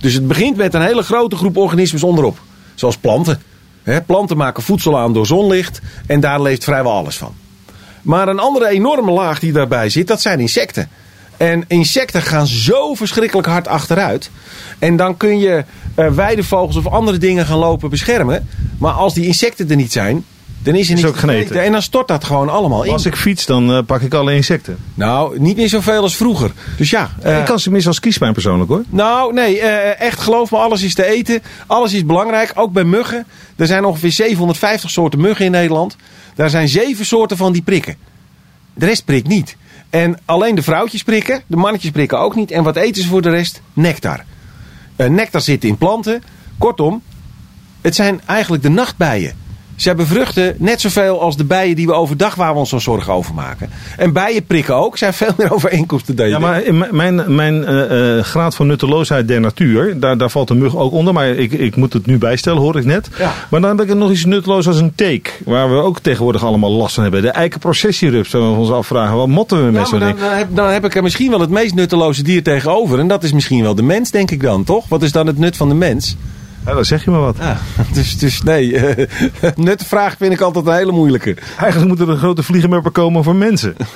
Dus het begint met een hele grote groep organismen onderop. Zoals planten. Planten maken voedsel aan door zonlicht en daar leeft vrijwel alles van. Maar een andere enorme laag die daarbij zit, dat zijn insecten. En insecten gaan zo verschrikkelijk hard achteruit. En dan kun je eh, weidevogels of andere dingen gaan lopen beschermen. Maar als die insecten er niet zijn, dan is er Is ook geneten. En dan stort dat gewoon allemaal in. Als ik fiets, dan eh, pak ik alle insecten. Nou, niet meer zoveel als vroeger. Dus ja. eh, ik kan ze mis als kiespijn persoonlijk hoor. Nou, nee, eh, echt geloof me, alles is te eten. Alles is belangrijk, ook bij muggen. Er zijn ongeveer 750 soorten muggen in Nederland. Daar zijn zeven soorten van die prikken. De rest prikt niet. En alleen de vrouwtjes prikken, de mannetjes prikken ook niet. En wat eten ze voor de rest? Nectar. Nectar zit in planten. Kortom, het zijn eigenlijk de nachtbijen. Zij bevruchten net zoveel als de bijen die we overdag waar we ons zo zorgen over maken. En bijen prikken ook, zijn veel meer overeenkomsten dan Ja, maar in mijn, mijn, eh, eh, graad van nutteloosheid der natuur, daar, daar valt de mug ook onder. Maar ik, ik moet het nu bijstellen, hoor ik net. Ja. Maar dan heb ik nog iets nutteloos als een teek. Waar we ook tegenwoordig allemaal last van hebben. De eikenprocessierups, zullen we ons afvragen. Wat motten we met Ja, zo'n ding? dan, dan, heb, dan heb ik er misschien wel het meest nutteloze dier tegenover. En dat is misschien wel de mens, denk ik dan, toch? Wat is dan het nut van de mens? Ja, dan zeg je maar wat. Ja, dus, dus nee, eh, nutvraag vind ik altijd een hele moeilijke. Eigenlijk moet er een grote vliegenmapper komen voor mensen.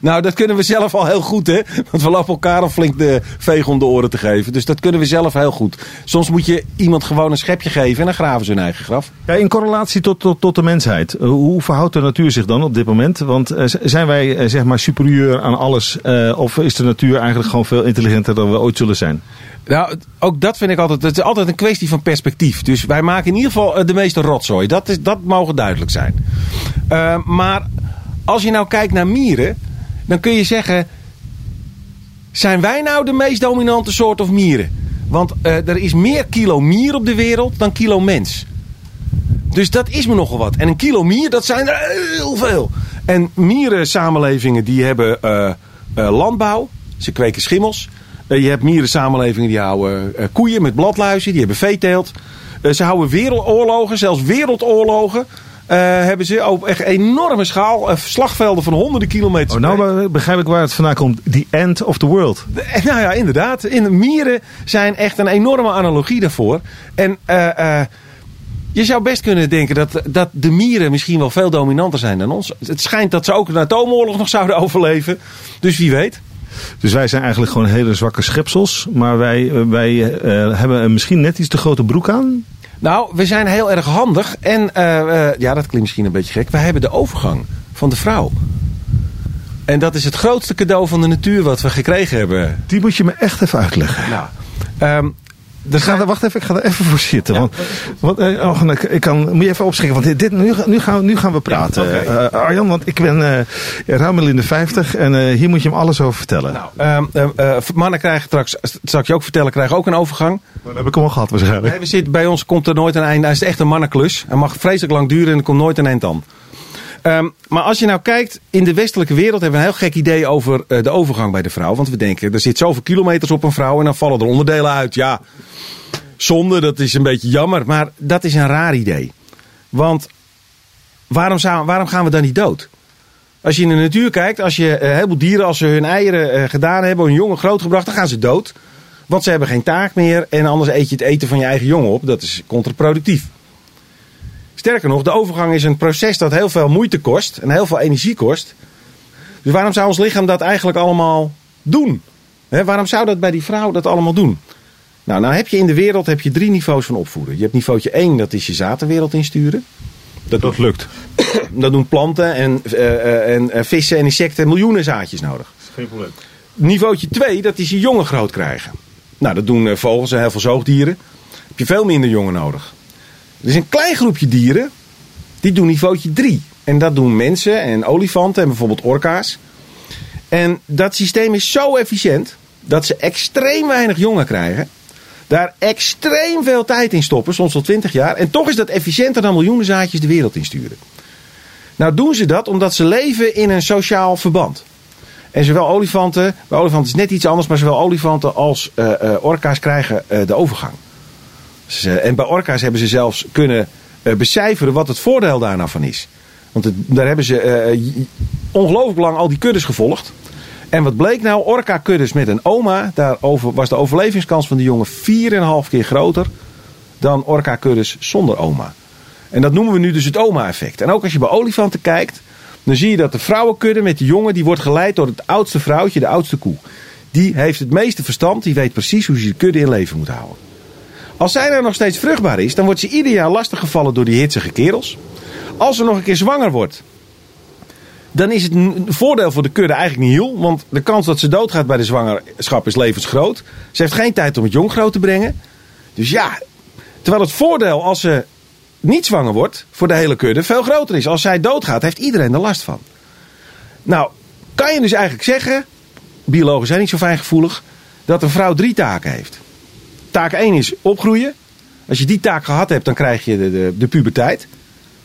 Nou, dat kunnen we zelf al heel goed, hè? Want we lopen elkaar al flink de veeg om de oren te geven. Dus dat kunnen we zelf heel goed. Soms moet je iemand gewoon een schepje geven en dan graven ze hun eigen graf. Ja, in correlatie tot, tot, tot de mensheid. Hoe verhoudt de natuur zich dan op dit moment? Want eh, zijn wij eh, zeg maar superieur aan alles? of is de natuur eigenlijk gewoon veel intelligenter dan we ooit zullen zijn? Nou, ook dat vind ik altijd. Het is altijd een kwestie van perspectief. Dus wij maken in ieder geval eh, de meeste rotzooi. Dat, is, dat mogen duidelijk zijn. Eh, maar als je nou kijkt naar mieren, dan kun je zeggen: zijn wij nou de meest dominante soort of mieren? Want eh, er is meer kilo mier op de wereld dan kilo mens. Dus dat is me nogal wat. En een kilo mier, dat zijn er heel veel. En mierensamenlevingen die hebben landbouw. Ze kweken schimmels. Eh, je hebt mierensamenlevingen die houden eh, koeien met bladluizen. Die hebben veeteelt. Eh, ze houden wereldoorlogen, zelfs wereldoorlogen. hebben ze op echt enorme schaal. eh, slagvelden van honderden kilometers. Oh, nou begrijp ik waar het vandaan komt. The end of the world. Nou ja, inderdaad. In de mieren zijn echt een enorme analogie daarvoor. En je zou best kunnen denken dat, dat de mieren misschien wel veel dominanter zijn dan ons. Het schijnt dat ze ook een atoomoorlog nog zouden overleven. Dus wie weet. Dus wij zijn eigenlijk gewoon hele zwakke schepsels. Maar wij, eh, wij eh, hebben misschien net iets te grote broek aan. Nou, we zijn heel erg handig. En eh, ja, dat klinkt misschien een beetje gek. Wij hebben de overgang van de vrouw. En dat is het grootste cadeau van de natuur wat we gekregen hebben. Die moet je me echt even uitleggen. Nou, ehm, Ik ga er, wacht even, ik ga er even voor zitten. Want, want, eh, oh, ik, ik kan, moet je even opschrikken, want dit, nu, nu, gaan, nu gaan we praten. Eh, Arjan, want ik ben eh ruim in de 50 en hier moet je hem alles over vertellen. nou, ehm, eh, eh, mannen krijgen straks, zal ik je ook vertellen, krijgen ook een overgang. Dan heb ik hem al gehad waarschijnlijk. Nee, we zitten, bij ons komt er nooit een einde. Het is echt een mannenklus. Het mag vreselijk lang duren en er komt nooit een eind aan. Ehm, maar als je nou kijkt, in de westelijke wereld hebben we een heel gek idee over eh, de overgang bij de vrouw. Want we denken, er zit zoveel kilometers op een vrouw en dan vallen er onderdelen uit. Ja, zonde, dat is een beetje jammer. Maar dat is een raar idee. Want waarom, waarom gaan we dan niet dood? Als je in de natuur kijkt, als je eh, heel dieren, als ze hun eieren eh, gedaan hebben, hun jongen grootgebracht, dan gaan ze dood. Want ze hebben geen taak meer en anders eet je het eten van je eigen jongen op. Dat is contraproductief. Sterker nog, de overgang is een proces dat heel veel moeite kost en heel veel energie kost. Dus waarom zou ons lichaam dat eigenlijk allemaal doen? Waarom zou dat bij die vrouw dat allemaal doen? Nou, nou heb je in de wereld heb je drie niveaus van opvoeden. Je hebt niveautje 1, dat is je zatenwereld insturen. Dat, Dat lukt. dat doen planten en, eh, en eh, vissen en insecten miljoenen zaadjes nodig. Geen probleem. Niveautje 2, dat is je jongen groot krijgen. Nou, dat doen vogels en heel veel zoogdieren. heb je veel minder jongen nodig. Is een klein groepje dieren, die doen niveautje 3. En dat doen mensen en olifanten en bijvoorbeeld orka's. En dat systeem is zo efficiënt dat ze extreem weinig jongen krijgen. Daar extreem veel tijd in stoppen, soms wel 20 jaar. En toch is dat efficiënter dan miljoenen zaadjes de wereld insturen. Nou doen ze dat omdat ze leven in een sociaal verband. En zowel olifanten, bij olifanten is net iets anders, maar zowel olifanten als eh, orka's krijgen eh, de overgang. En bij orka's hebben ze zelfs kunnen eh, becijferen wat het voordeel daar nou van is. Want daar hebben ze eh, ongelooflijk lang al die kuddes gevolgd. En wat bleek nou? Orka-kuddes met een oma, daarover was de overlevingskans van de jongen 4,5 keer groter dan orka-kuddes zonder oma. En dat noemen we nu dus het oma-effect. En ook als je bij olifanten kijkt, dan zie je dat de vrouwenkudde met de jongen, die wordt geleid door het oudste vrouwtje, de oudste koe. Die heeft het meeste verstand, die weet precies hoe ze de kudde in leven moet houden. Als zij nou nog steeds vruchtbaar is, dan wordt ze ieder jaar lastiggevallen door die hitsige kerels. Als ze nog een keer zwanger wordt, dan is het voordeel voor de kudde eigenlijk niet heel. Want de kans dat ze doodgaat bij de zwangerschap is levensgroot. Ze heeft geen tijd om het jong groot te brengen. Dus ja, terwijl het voordeel als ze niet zwanger wordt voor de hele kudde veel groter is. Als zij doodgaat, heeft iedereen er last van. Nou, kan je dus eigenlijk zeggen, biologen zijn niet zo fijngevoelig, dat een vrouw drie taken heeft. Taak 1 is opgroeien. Als je die taak gehad hebt, dan krijg je de, de, puberteit.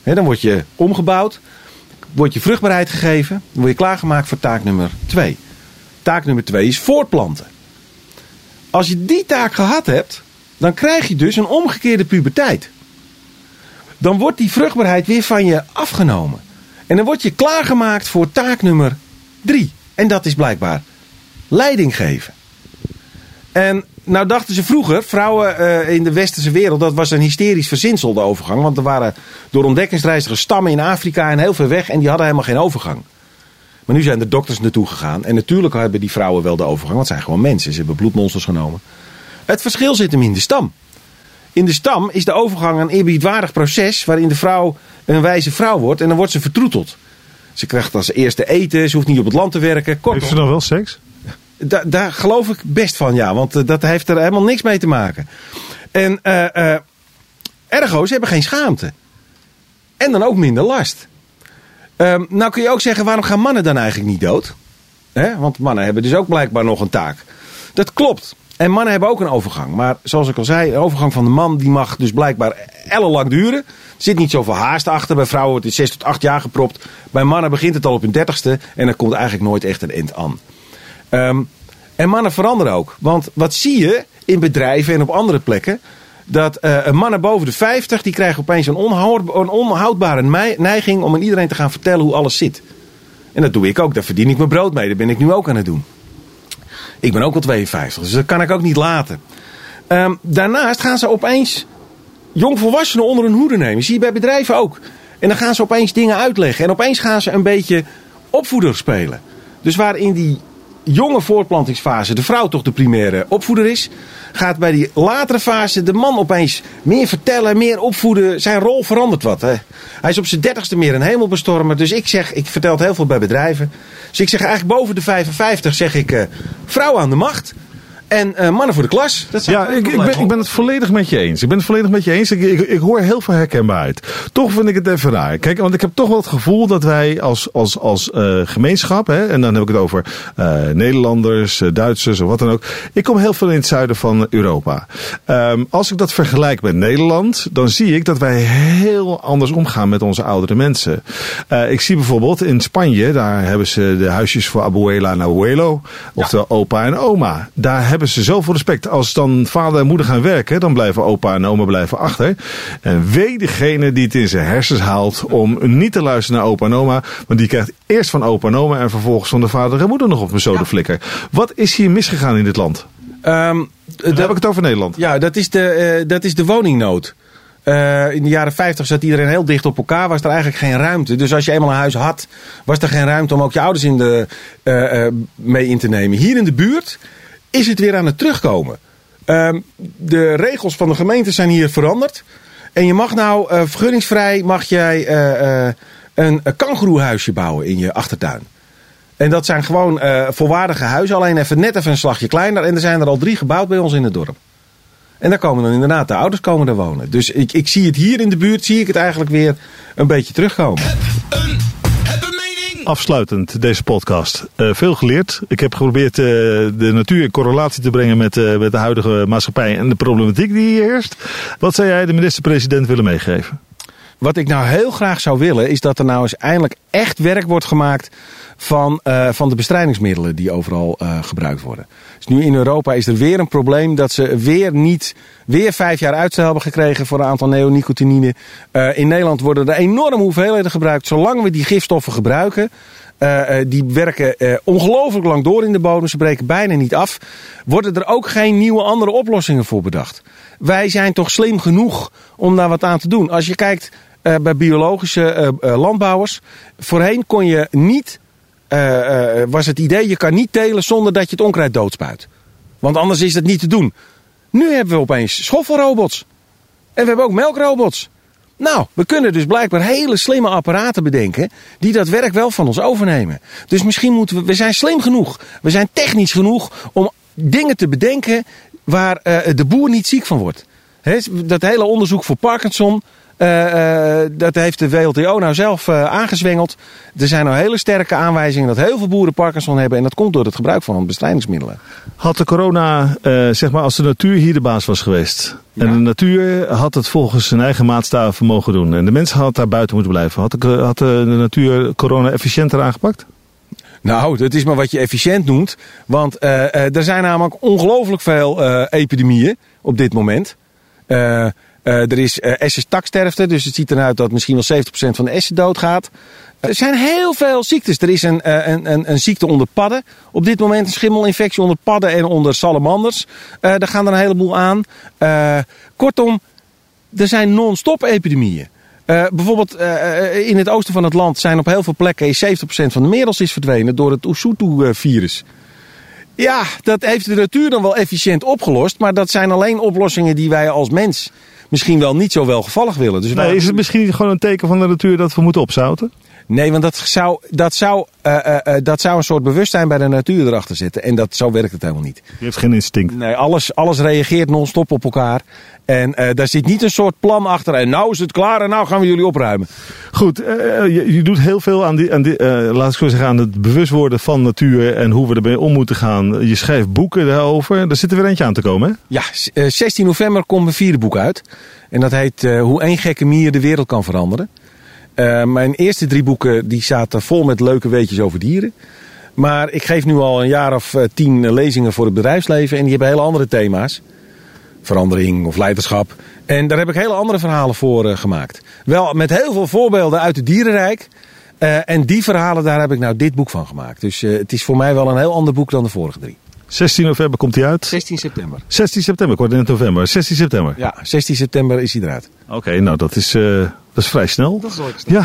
Dan word je omgebouwd. Wordt je vruchtbaarheid gegeven. Dan word je klaargemaakt voor taak nummer 2. Taak nummer 2 is voortplanten. Als je die taak gehad hebt, dan krijg je dus een omgekeerde puberteit. Dan wordt die vruchtbaarheid weer van je afgenomen. En dan word je klaargemaakt voor taak nummer 3. En dat is blijkbaar leiding geven. En nou dachten ze vroeger, vrouwen eh, in de westerse wereld, dat was een hysterisch verzinsel, de overgang. Want er waren door ontdekkingsreizigers stammen in Afrika en heel ver weg en die hadden helemaal geen overgang. Maar nu zijn de dokters naartoe gegaan. En natuurlijk hebben die vrouwen wel de overgang, want het zijn gewoon mensen. Ze hebben bloedmonsters genomen. Het verschil zit hem in de stam. In de stam is de overgang een eerbiedwaardig proces waarin de vrouw een wijze vrouw wordt en dan wordt ze vertroeteld. Ze krijgt als eerste eten, ze hoeft niet op het land te werken. Kortom, Heeft ze dan wel seks? Da- daar geloof ik best van, ja. Want eh, dat heeft er helemaal niks mee te maken. En eh eh ergo, ze hebben geen schaamte. En dan ook minder last. Ehm, nou kun je ook zeggen, waarom gaan mannen dan eigenlijk niet dood? Want mannen hebben dus ook blijkbaar nog een taak. Dat klopt. En mannen hebben ook een overgang. Maar zoals ik al zei, de overgang van de man die mag dus blijkbaar ellenlang duren. Er zit niet zoveel haast achter. Bij vrouwen wordt het 6 tot 8 jaar gepropt. Bij mannen begint het al op hun dertigste. En er komt eigenlijk nooit echt een eind aan. Ehm, en mannen veranderen ook. Want wat zie je in bedrijven en op andere plekken? Dat eh, mannen boven de 50 die krijgen opeens een, een onhoudbare neiging om aan iedereen te gaan vertellen hoe alles zit. En dat doe ik ook. Daar verdien ik mijn brood mee. Dat ben ik nu ook aan het doen. Ik ben ook al 52, dus dat kan ik ook niet laten. Ehm, daarnaast gaan ze opeens jongvolwassenen onder hun hoede nemen. Zie je bij bedrijven ook. En dan gaan ze opeens dingen uitleggen. En opeens gaan ze een beetje opvoeder spelen. Dus waar in die jonge voortplantingsfase de vrouw toch de primaire opvoeder is, gaat bij die latere fase de man opeens meer vertellen, meer opvoeden. Zijn rol verandert wat. Hè? Hij is op zijn dertigste meer een hemelbestormer. Dus ik zeg, ik vertel het heel veel bij bedrijven. Dus ik zeg eigenlijk boven de 55 zeg ik eh, vrouw aan de macht. En eh, mannen voor de klas. Dat Ja, ik, ik, ben, ik ben het volledig met je eens. Ik ben het volledig met je eens. Ik, ik, ik hoor heel veel herkenbaarheid. Toch vind ik het even raar. Kijk, want ik heb toch wel het gevoel dat wij als, als, als eh, gemeenschap, hè, en dan heb ik het over eh, Nederlanders, Duitsers of wat dan ook. Ik kom heel veel in het zuiden van Europa. Ehm, als ik dat vergelijk met Nederland, dan zie ik dat wij heel anders omgaan met onze oudere mensen. Ik zie bijvoorbeeld in Spanje, daar hebben ze de huisjes voor abuela en abuelo, oftewel opa en oma. Daar hebben ze zoveel respect. Als dan vader en moeder gaan werken, dan blijven opa en oma blijven achter. En wee degene die het in zijn hersens haalt om niet te luisteren naar opa en oma. Want die krijgt eerst van opa en oma en vervolgens van de vader en moeder nog op een sodeflikker. Wat is hier misgegaan in dit land? Dan heb ik het over Nederland. Ja, dat is de, eh, dat is de woningnood. Eh, in de jaren 50 zat iedereen heel dicht op elkaar, was er eigenlijk geen ruimte. Dus als je eenmaal een huis had, was er geen ruimte om ook je ouders in de, eh, mee in te nemen. Hier in de buurt is het weer aan het terugkomen. Ehm, de regels van de gemeente zijn hier veranderd. En je mag nou eh, vergunningsvrij mag jij, eh, eh, een, een kangoeroehuisje bouwen in je achtertuin. En dat zijn gewoon volwaardige huizen, alleen even net even een slagje kleiner. En er zijn er al drie gebouwd bij ons in het dorp. En daar komen dan inderdaad de ouders komen er wonen. Dus ik, ik zie het hier in de buurt, zie ik het eigenlijk weer een beetje terugkomen. Afsluitend deze podcast. Eh, veel geleerd. Ik heb geprobeerd eh, de natuur in correlatie te brengen met, eh, met de huidige maatschappij en de problematiek die hier heerst. Wat zou jij de minister-president willen meegeven? Wat ik nou heel graag zou willen, is dat er nou eens eindelijk echt werk wordt gemaakt van, eh, van de bestrijdingsmiddelen die overal eh, gebruikt worden. Dus nu in Europa is er weer een probleem dat ze weer niet, weer vijf jaar uitstel hebben gekregen voor een aantal neonicotinine. Eh, in Nederland worden er enorme hoeveelheden gebruikt. Zolang we die gifstoffen gebruiken, die werken ongelooflijk lang door in de bodem. Ze breken bijna niet af. Worden er ook geen nieuwe andere oplossingen voor bedacht. Wij zijn toch slim genoeg om daar wat aan te doen. Als je kijkt eh, bij biologische eh, eh, landbouwers. Voorheen kon je niet, was het idee, je kan niet telen zonder dat je het onkruid doodspuit. Want anders is het niet te doen. Nu hebben we opeens schoffelrobots. En we hebben ook melkrobots. Nou, we kunnen dus blijkbaar hele slimme apparaten bedenken die dat werk wel van ons overnemen. Dus misschien moeten we, we zijn slim genoeg, we zijn technisch genoeg om dingen te bedenken waar de boer niet ziek van wordt. He, dat hele onderzoek voor Parkinson, uh, uh, dat heeft de WLTO nou zelf aangezwengeld. Er zijn nou hele sterke aanwijzingen dat heel veel boeren Parkinson hebben. En dat komt door het gebruik van bestrijdingsmiddelen. Had de corona, zeg maar, als de natuur hier de baas was geweest. En de natuur had het volgens zijn eigen maatstaven mogen doen. En de mensen had daar buiten moeten blijven. Had de, had de natuur corona efficiënter aangepakt? Nou, dat is maar wat je efficiënt noemt. Want er zijn namelijk ongelooflijk veel epidemieën op dit moment. Er is essentaksterfte, dus het ziet eruit dat misschien wel 70% van de essen doodgaat. Er zijn heel veel ziektes. Er is een, een, een, een, ziekte onder padden. Op dit moment een schimmelinfectie onder padden en onder salamanders. daar gaan er een heleboel aan. kortom, er zijn non-stop epidemieën. Uh, bijvoorbeeld uh, in het oosten van het land zijn op heel veel plekken 70% van de merels is verdwenen door het Usutu-virus. Ja, dat heeft de natuur dan wel efficiënt opgelost, maar dat zijn alleen oplossingen die wij als mens misschien wel niet zo welgevallig willen. Dus nee, is het misschien gewoon een teken van de natuur dat we moeten opzouten? Nee, want dat zou, dat, zou, uh, uh, dat zou een soort bewustzijn bij de natuur erachter zetten. En dat, zo werkt het helemaal niet. Je heeft geen instinct. Nee, alles, alles reageert non-stop op elkaar. En daar zit niet een soort plan achter. En nou is het klaar en nou gaan we jullie opruimen. Goed, je, je, doet heel veel aan, die, aan die, laat ik zo zeggen, aan het bewust worden van natuur en hoe we ermee om moeten gaan. Je schrijft boeken daarover. Daar zit er weer eentje aan te komen, hè? Ja, 16 november komt mijn vierde boek uit. En dat heet Hoe één gekke mier de wereld kan veranderen. Uh, mijn eerste drie boeken die zaten vol met leuke weetjes over dieren. Maar ik geef nu al een jaar of uh, tien lezingen voor het bedrijfsleven. En die hebben hele andere thema's. Verandering of leiderschap. En daar heb ik hele andere verhalen voor uh, gemaakt. Wel met heel veel voorbeelden uit het dierenrijk. en die verhalen, daar heb ik nou dit boek van gemaakt. Dus het is voor mij wel een heel ander boek dan de vorige drie. 16 november komt hij uit? 16 september. 16 september, ik net november. 16 september? Ja, 16 september is hij eruit. Oké, okay, nou dat is, uh, dat is vrij snel. Dat is snel.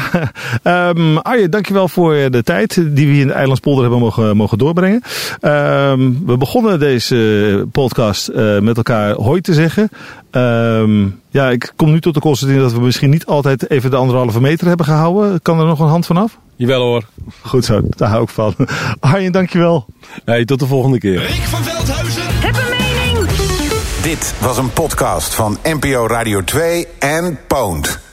Ja, um, Arjen, dankjewel voor de tijd die we hier in de Eilandspolder hebben mogen, mogen doorbrengen. Um, we begonnen deze podcast uh, met elkaar hoi te zeggen. Um, ja, ik kom nu tot de constatering dat we misschien niet altijd even de anderhalve meter hebben gehouden. Kan er nog een hand vanaf? Jawel hoor. Goed zo, daar hou ik van. Arjen, dankjewel. Nee, tot de volgende keer. Rick van Veldhuizen. Heb een mening. Dit was een podcast van NPO Radio 2 en Pound.